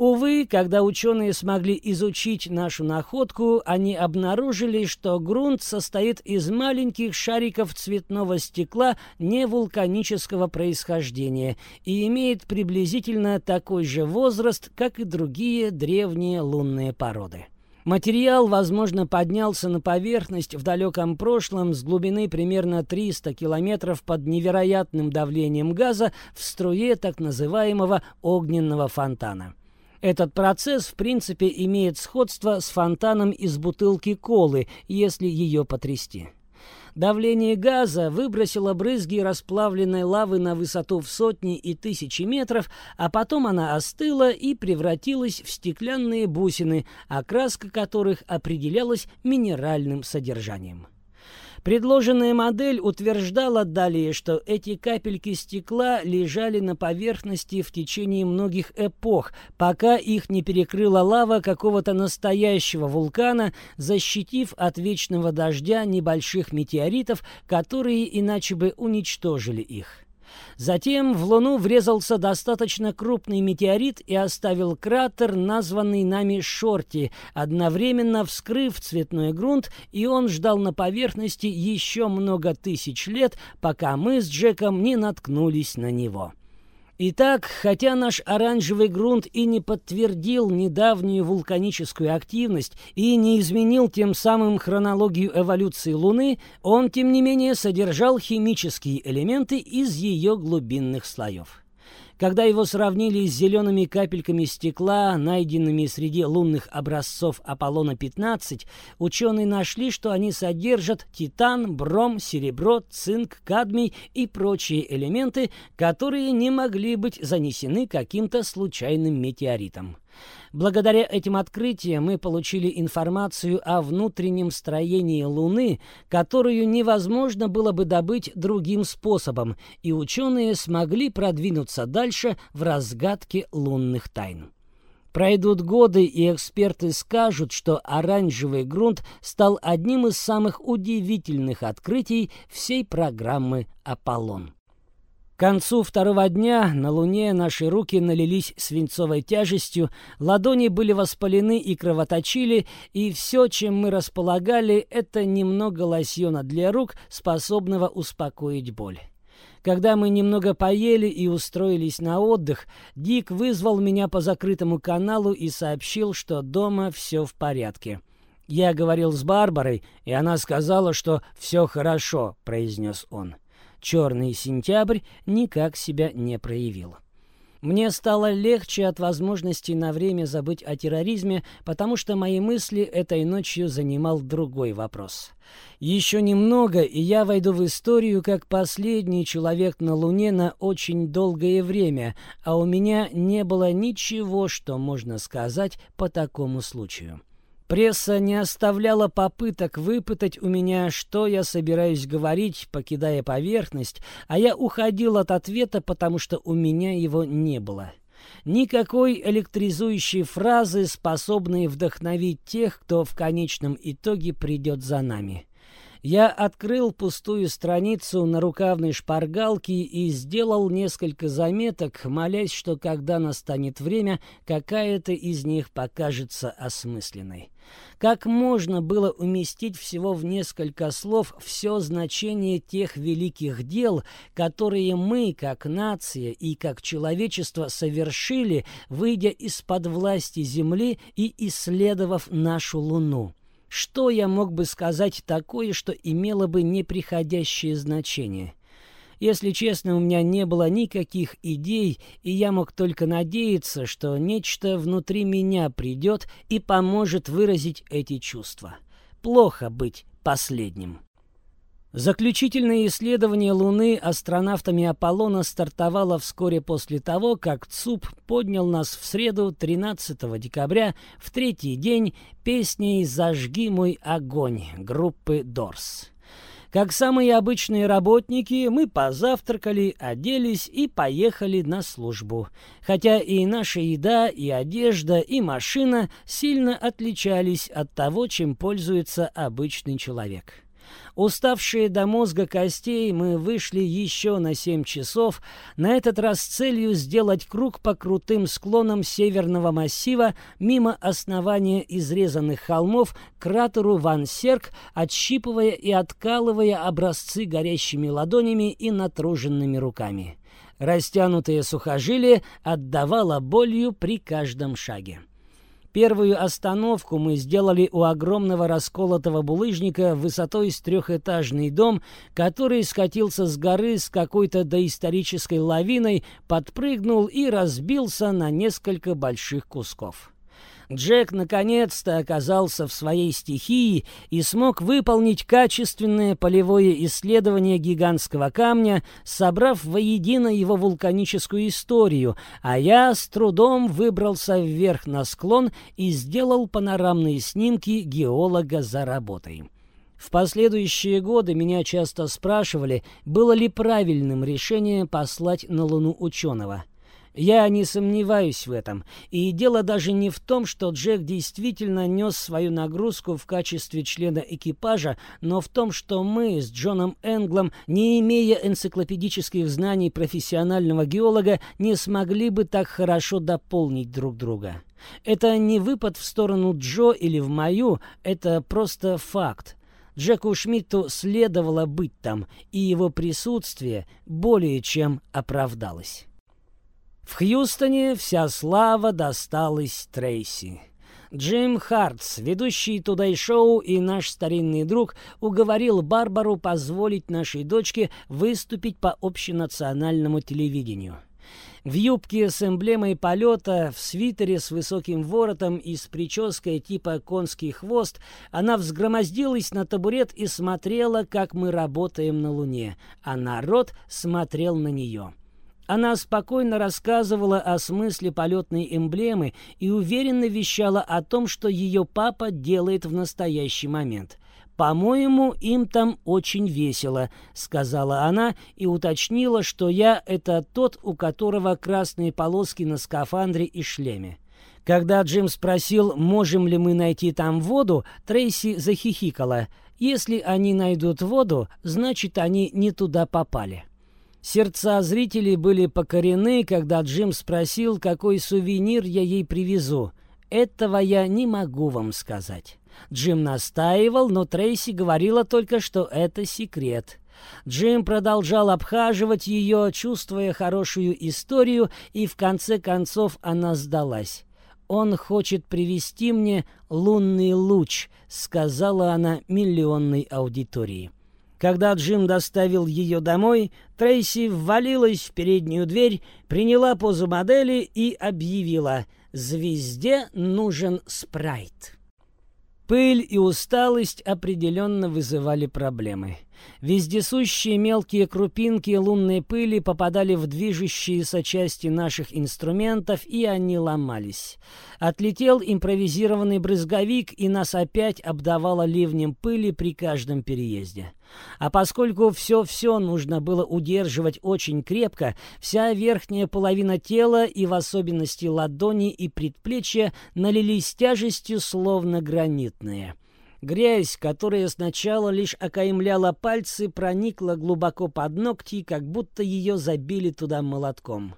Увы, когда ученые смогли изучить нашу находку, они обнаружили, что грунт состоит из маленьких шариков цветного стекла невулканического происхождения и имеет приблизительно такой же возраст, как и другие древние лунные породы. Материал, возможно, поднялся на поверхность в далеком прошлом с глубины примерно 300 километров под невероятным давлением газа в струе так называемого огненного фонтана. Этот процесс, в принципе, имеет сходство с фонтаном из бутылки колы, если ее потрясти. Давление газа выбросило брызги расплавленной лавы на высоту в сотни и тысячи метров, а потом она остыла и превратилась в стеклянные бусины, окраска которых определялась минеральным содержанием. Предложенная модель утверждала далее, что эти капельки стекла лежали на поверхности в течение многих эпох, пока их не перекрыла лава какого-то настоящего вулкана, защитив от вечного дождя небольших метеоритов, которые иначе бы уничтожили их. Затем в Луну врезался достаточно крупный метеорит и оставил кратер, названный нами Шорти, одновременно вскрыв цветной грунт, и он ждал на поверхности еще много тысяч лет, пока мы с Джеком не наткнулись на него. Итак, хотя наш оранжевый грунт и не подтвердил недавнюю вулканическую активность и не изменил тем самым хронологию эволюции Луны, он, тем не менее, содержал химические элементы из ее глубинных слоев. Когда его сравнили с зелеными капельками стекла, найденными среди лунных образцов Аполлона-15, ученые нашли, что они содержат титан, бром, серебро, цинк, кадмий и прочие элементы, которые не могли быть занесены каким-то случайным метеоритом. Благодаря этим открытиям мы получили информацию о внутреннем строении Луны, которую невозможно было бы добыть другим способом, и ученые смогли продвинуться дальше в разгадке лунных тайн. Пройдут годы, и эксперты скажут, что оранжевый грунт стал одним из самых удивительных открытий всей программы «Аполлон». К концу второго дня на Луне наши руки налились свинцовой тяжестью, ладони были воспалены и кровоточили, и все, чем мы располагали, это немного лосьона для рук, способного успокоить боль. Когда мы немного поели и устроились на отдых, Дик вызвал меня по закрытому каналу и сообщил, что дома все в порядке. «Я говорил с Барбарой, и она сказала, что все хорошо», — произнес он. Черный сентябрь никак себя не проявил. Мне стало легче от возможности на время забыть о терроризме, потому что мои мысли этой ночью занимал другой вопрос. Еще немного, и я войду в историю как последний человек на Луне на очень долгое время, а у меня не было ничего, что можно сказать по такому случаю. Пресса не оставляла попыток выпытать у меня, что я собираюсь говорить, покидая поверхность, а я уходил от ответа, потому что у меня его не было. Никакой электризующей фразы, способной вдохновить тех, кто в конечном итоге придет за нами. Я открыл пустую страницу на рукавной шпаргалке и сделал несколько заметок, молясь, что когда настанет время, какая-то из них покажется осмысленной. Как можно было уместить всего в несколько слов все значение тех великих дел, которые мы, как нация и как человечество, совершили, выйдя из-под власти Земли и исследовав нашу Луну? Что я мог бы сказать такое, что имело бы неприходящее значение? Если честно, у меня не было никаких идей, и я мог только надеяться, что нечто внутри меня придет и поможет выразить эти чувства. Плохо быть последним. Заключительное исследование Луны астронавтами Аполлона стартовало вскоре после того, как ЦУП поднял нас в среду 13 декабря в третий день песней «Зажги мой огонь» группы «Дорс». Как самые обычные работники, мы позавтракали, оделись и поехали на службу. Хотя и наша еда, и одежда, и машина сильно отличались от того, чем пользуется обычный человек. Уставшие до мозга костей, мы вышли еще на семь часов, на этот раз целью сделать круг по крутым склонам северного массива мимо основания изрезанных холмов кратеру Ван Серк, отщипывая и откалывая образцы горящими ладонями и натруженными руками. Растянутые сухожилие отдавало болью при каждом шаге. Первую остановку мы сделали у огромного расколотого булыжника высотой с трехэтажный дом, который скатился с горы с какой-то доисторической лавиной, подпрыгнул и разбился на несколько больших кусков. Джек наконец-то оказался в своей стихии и смог выполнить качественное полевое исследование гигантского камня, собрав воедино его вулканическую историю, а я с трудом выбрался вверх на склон и сделал панорамные снимки геолога за работой. В последующие годы меня часто спрашивали, было ли правильным решение послать на Луну ученого. Я не сомневаюсь в этом. И дело даже не в том, что Джек действительно нес свою нагрузку в качестве члена экипажа, но в том, что мы с Джоном Энглом, не имея энциклопедических знаний профессионального геолога, не смогли бы так хорошо дополнить друг друга. Это не выпад в сторону Джо или в мою, это просто факт. Джеку Шмидту следовало быть там, и его присутствие более чем оправдалось. В Хьюстоне вся слава досталась Трейси. Джим Хартс, ведущий Тудей-шоу и наш старинный друг, уговорил Барбару позволить нашей дочке выступить по общенациональному телевидению. В юбке с эмблемой полета, в свитере с высоким воротом и с прической типа конский хвост, она взгромоздилась на табурет и смотрела, как мы работаем на Луне, а народ смотрел на нее. Она спокойно рассказывала о смысле полетной эмблемы и уверенно вещала о том, что ее папа делает в настоящий момент. «По-моему, им там очень весело», — сказала она и уточнила, что я — это тот, у которого красные полоски на скафандре и шлеме. Когда Джим спросил, можем ли мы найти там воду, Трейси захихикала. «Если они найдут воду, значит, они не туда попали». Сердца зрителей были покорены, когда Джим спросил, какой сувенир я ей привезу. Этого я не могу вам сказать. Джим настаивал, но Трейси говорила только, что это секрет. Джим продолжал обхаживать ее, чувствуя хорошую историю, и в конце концов она сдалась. «Он хочет привести мне лунный луч», — сказала она миллионной аудитории. Когда Джим доставил ее домой, Трейси ввалилась в переднюю дверь, приняла позу модели и объявила «Звезде нужен спрайт». Пыль и усталость определенно вызывали проблемы. Вездесущие мелкие крупинки лунной пыли попадали в движущиеся части наших инструментов, и они ломались. Отлетел импровизированный брызговик, и нас опять обдавало ливнем пыли при каждом переезде. А поскольку все-все нужно было удерживать очень крепко, вся верхняя половина тела и в особенности ладони и предплечья налились тяжестью, словно гранитные. Грязь, которая сначала лишь окаймляла пальцы, проникла глубоко под ногти, как будто ее забили туда молотком.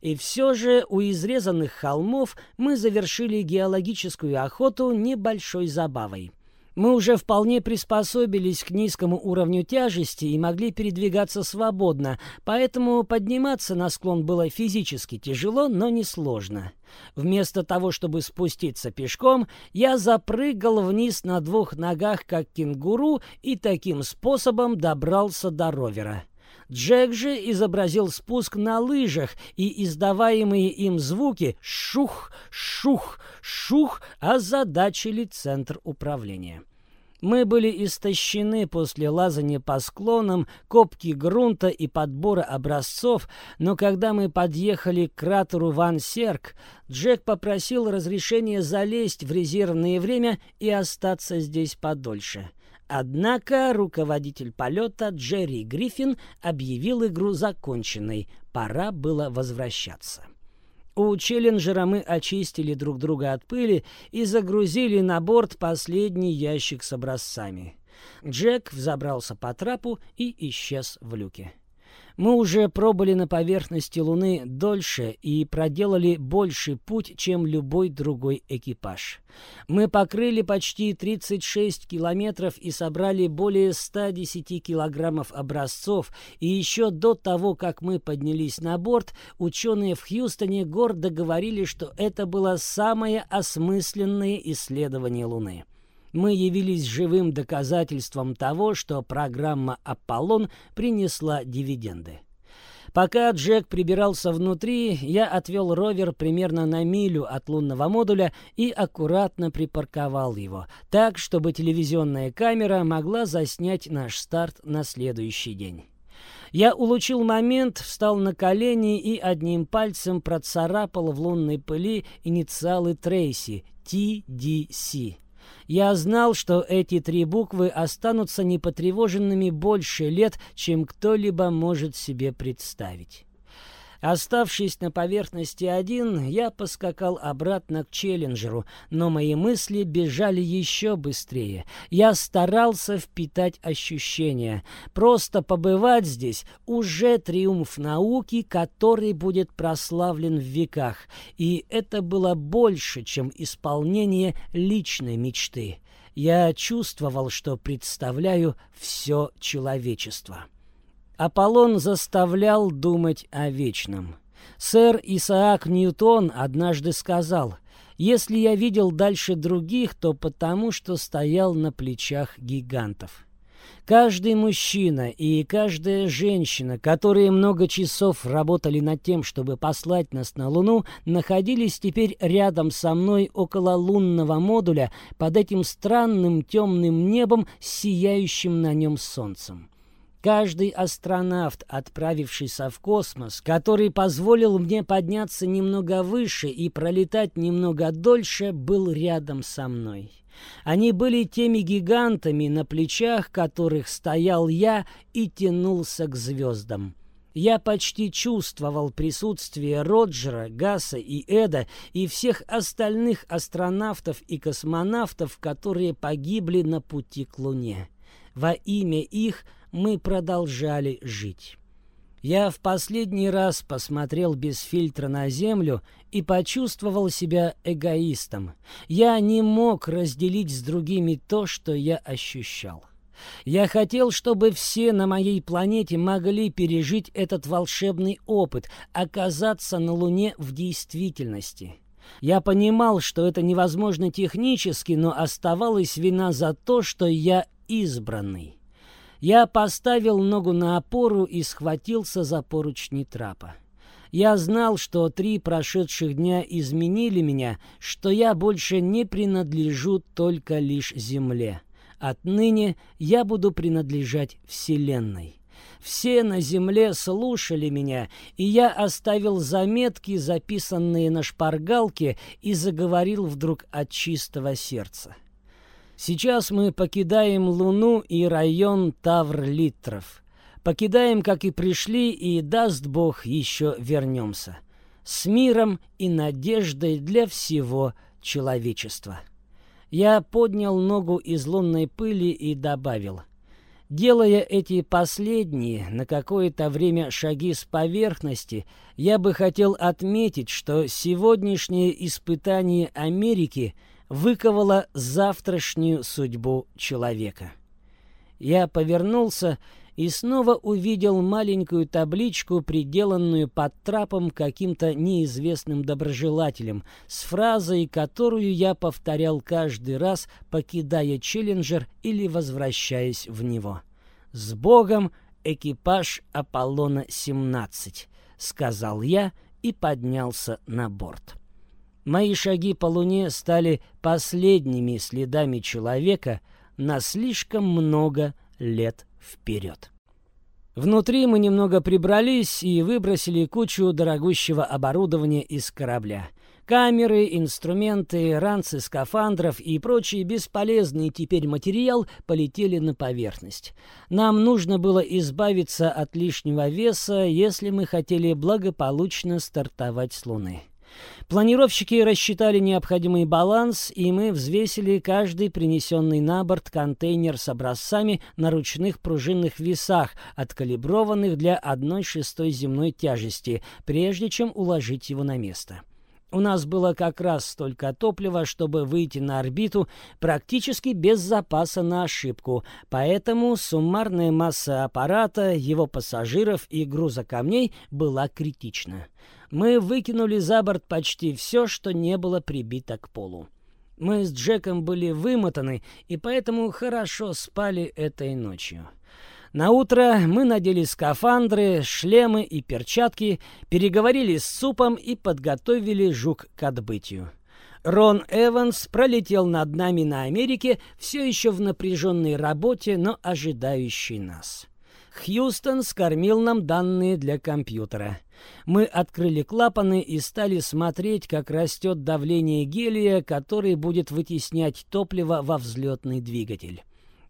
И все же у изрезанных холмов мы завершили геологическую охоту небольшой забавой. Мы уже вполне приспособились к низкому уровню тяжести и могли передвигаться свободно, поэтому подниматься на склон было физически тяжело, но не сложно. Вместо того, чтобы спуститься пешком, я запрыгал вниз на двух ногах, как кенгуру, и таким способом добрался до ровера. Джек же изобразил спуск на лыжах, и издаваемые им звуки «шух, шух, шух» озадачили центр управления. Мы были истощены после лазания по склонам, копки грунта и подбора образцов, но когда мы подъехали к кратеру Ван Серк, Джек попросил разрешения залезть в резервное время и остаться здесь подольше. Однако руководитель полета Джерри Гриффин объявил игру законченной. Пора было возвращаться. У Челленджера мы очистили друг друга от пыли и загрузили на борт последний ящик с образцами. Джек взобрался по трапу и исчез в люке. Мы уже пробыли на поверхности Луны дольше и проделали больший путь, чем любой другой экипаж. Мы покрыли почти 36 километров и собрали более 110 килограммов образцов, и еще до того, как мы поднялись на борт, ученые в Хьюстоне гордо говорили, что это было самое осмысленное исследование Луны мы явились живым доказательством того, что программа «Аполлон» принесла дивиденды. Пока Джек прибирался внутри, я отвел ровер примерно на милю от лунного модуля и аккуратно припарковал его, так, чтобы телевизионная камера могла заснять наш старт на следующий день. Я улучил момент, встал на колени и одним пальцем процарапал в лунной пыли инициалы Трейси – TDC. Я знал, что эти три буквы останутся непотревоженными больше лет, чем кто-либо может себе представить. Оставшись на поверхности один, я поскакал обратно к Челленджеру, но мои мысли бежали еще быстрее. Я старался впитать ощущения. Просто побывать здесь — уже триумф науки, который будет прославлен в веках. И это было больше, чем исполнение личной мечты. Я чувствовал, что представляю все человечество. Аполлон заставлял думать о вечном. Сэр Исаак Ньютон однажды сказал, «Если я видел дальше других, то потому, что стоял на плечах гигантов». Каждый мужчина и каждая женщина, которые много часов работали над тем, чтобы послать нас на Луну, находились теперь рядом со мной около лунного модуля под этим странным темным небом сияющим на нем солнцем. Каждый астронавт, отправившийся в космос, который позволил мне подняться немного выше и пролетать немного дольше, был рядом со мной. Они были теми гигантами, на плечах которых стоял я и тянулся к звездам. Я почти чувствовал присутствие Роджера, Гаса и Эда и всех остальных астронавтов и космонавтов, которые погибли на пути к Луне. Во имя их мы продолжали жить. Я в последний раз посмотрел без фильтра на землю и почувствовал себя эгоистом. Я не мог разделить с другими то, что я ощущал. Я хотел, чтобы все на моей планете могли пережить этот волшебный опыт, оказаться на Луне в действительности. Я понимал, что это невозможно технически, но оставалась вина за то, что я избранный. Я поставил ногу на опору и схватился за поручни трапа. Я знал, что три прошедших дня изменили меня, что я больше не принадлежу только лишь Земле. Отныне я буду принадлежать Вселенной. Все на земле слушали меня, и я оставил заметки, записанные на шпаргалке, и заговорил вдруг от чистого сердца. Сейчас мы покидаем Луну и район Тавр-Литров. Покидаем, как и пришли, и, даст Бог, еще вернемся. С миром и надеждой для всего человечества. Я поднял ногу из лунной пыли и добавил. Делая эти последние на какое-то время шаги с поверхности, я бы хотел отметить, что сегодняшнее испытание Америки – выковала завтрашнюю судьбу человека. Я повернулся и снова увидел маленькую табличку, приделанную под трапом каким-то неизвестным доброжелателем, с фразой, которую я повторял каждый раз, покидая Челленджер или возвращаясь в него. «С Богом, экипаж Аполлона-17», — сказал я и поднялся на борт. Мои шаги по Луне стали последними следами человека на слишком много лет вперед. Внутри мы немного прибрались и выбросили кучу дорогущего оборудования из корабля. Камеры, инструменты, ранцы скафандров и прочий бесполезный теперь материал полетели на поверхность. Нам нужно было избавиться от лишнего веса, если мы хотели благополучно стартовать с Луны. Планировщики рассчитали необходимый баланс, и мы взвесили каждый принесенный на борт контейнер с образцами на ручных пружинных весах, откалиброванных для одной шестой земной тяжести, прежде чем уложить его на место. У нас было как раз столько топлива, чтобы выйти на орбиту практически без запаса на ошибку, поэтому суммарная масса аппарата, его пассажиров и груза камней была критична. Мы выкинули за борт почти все, что не было прибито к полу. Мы с Джеком были вымотаны и поэтому хорошо спали этой ночью. На утро мы надели скафандры, шлемы и перчатки, переговорили с супом и подготовили жук к отбытию. Рон Эванс пролетел над нами на Америке, все еще в напряженной работе, но ожидающий нас. Хьюстон скормил нам данные для компьютера. Мы открыли клапаны и стали смотреть, как растет давление гелия, который будет вытеснять топливо во взлетный двигатель.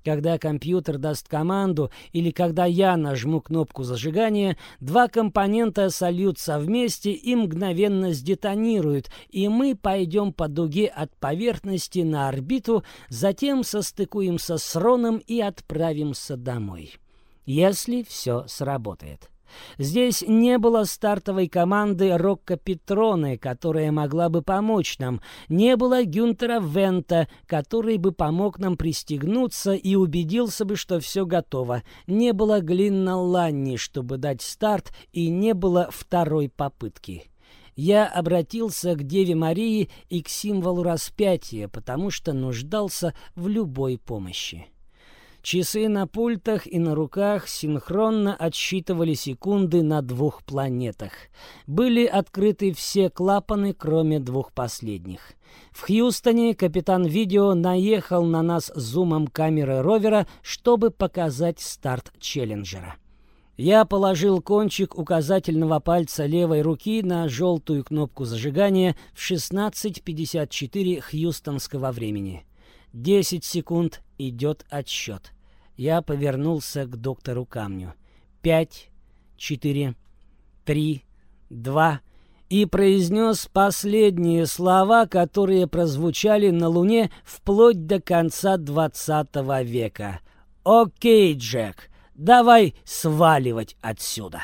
Когда компьютер даст команду или когда я нажму кнопку зажигания, два компонента сольются вместе и мгновенно сдетонируют, и мы пойдем по дуге от поверхности на орбиту, затем состыкуемся с Роном и отправимся домой. Если все сработает. Здесь не было стартовой команды Рокко Петроны, которая могла бы помочь нам, не было Гюнтера Вента, который бы помог нам пристегнуться и убедился бы, что все готово, не было Глинна Ланни, чтобы дать старт, и не было второй попытки. Я обратился к Деве Марии и к символу распятия, потому что нуждался в любой помощи. Часы на пультах и на руках синхронно отсчитывали секунды на двух планетах. Были открыты все клапаны, кроме двух последних. В Хьюстоне капитан Видео наехал на нас зумом камеры ровера, чтобы показать старт Челленджера. Я положил кончик указательного пальца левой руки на желтую кнопку зажигания в 16.54 хьюстонского времени. 10 секунд идет отсчет. Я повернулся к доктору Камню. Пять, четыре, три, два и произнес последние слова, которые прозвучали на Луне вплоть до конца двадцатого века. «Окей, Джек, давай сваливать отсюда».